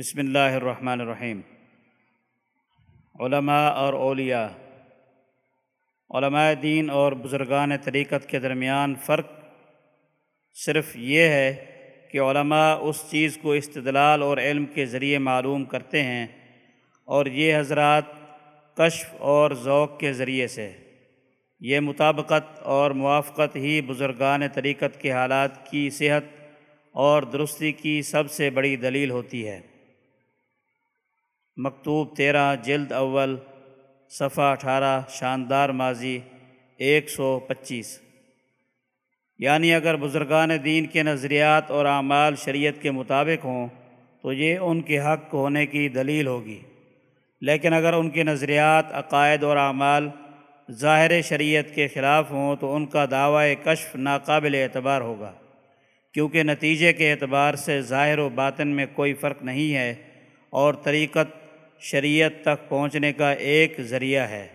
بسم اللہ الرحمن الرحیم۔ علماء اور اولیاء، علماء دین اور بزرگان طریقت کے درمیان فرق صرف یہ ہے کہ علماء اس چیز کو استدلال اور علم کے ذریعے معلوم کرتے ہیں اور یہ حضرات کشف اور ذوق کے ذریعے سے۔ یہ مطابقت اور موافقت ہی بزرگان طریقت کے حالات کی صحت اور درستی کی سب سے بڑی دلیل ہوتی ہے۔ مکتوب تیرہ، جلد اول، صفحہ اٹھارہ، شاندار ماضی، ایک سو پچیس۔ یعنی اگر بزرگان دین کے نظریات اور اعمال شریعت کے مطابق ہوں، تو یہ ان کے حق ہونے کی دلیل ہوگی۔ لیکن اگر ان کے نظریات، عقائد اور اعمال ظاہر شریعت کے خلاف ہوں، تو ان کا دعوی کشف ناقابل اعتبار ہوگا۔ کیونکہ نتیجے کے اعتبار سے ظاہر و باطن میں کوئی فرق نہیں ہے اور طریقت شریعت تک پہنچنے کا ایک ذریعہ ہے۔